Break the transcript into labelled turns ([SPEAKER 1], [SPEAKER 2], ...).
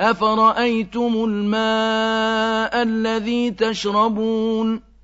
[SPEAKER 1] أَفَرَأَيْتُمُ الْمَاءَ الَّذِي تَشْرَبُونَ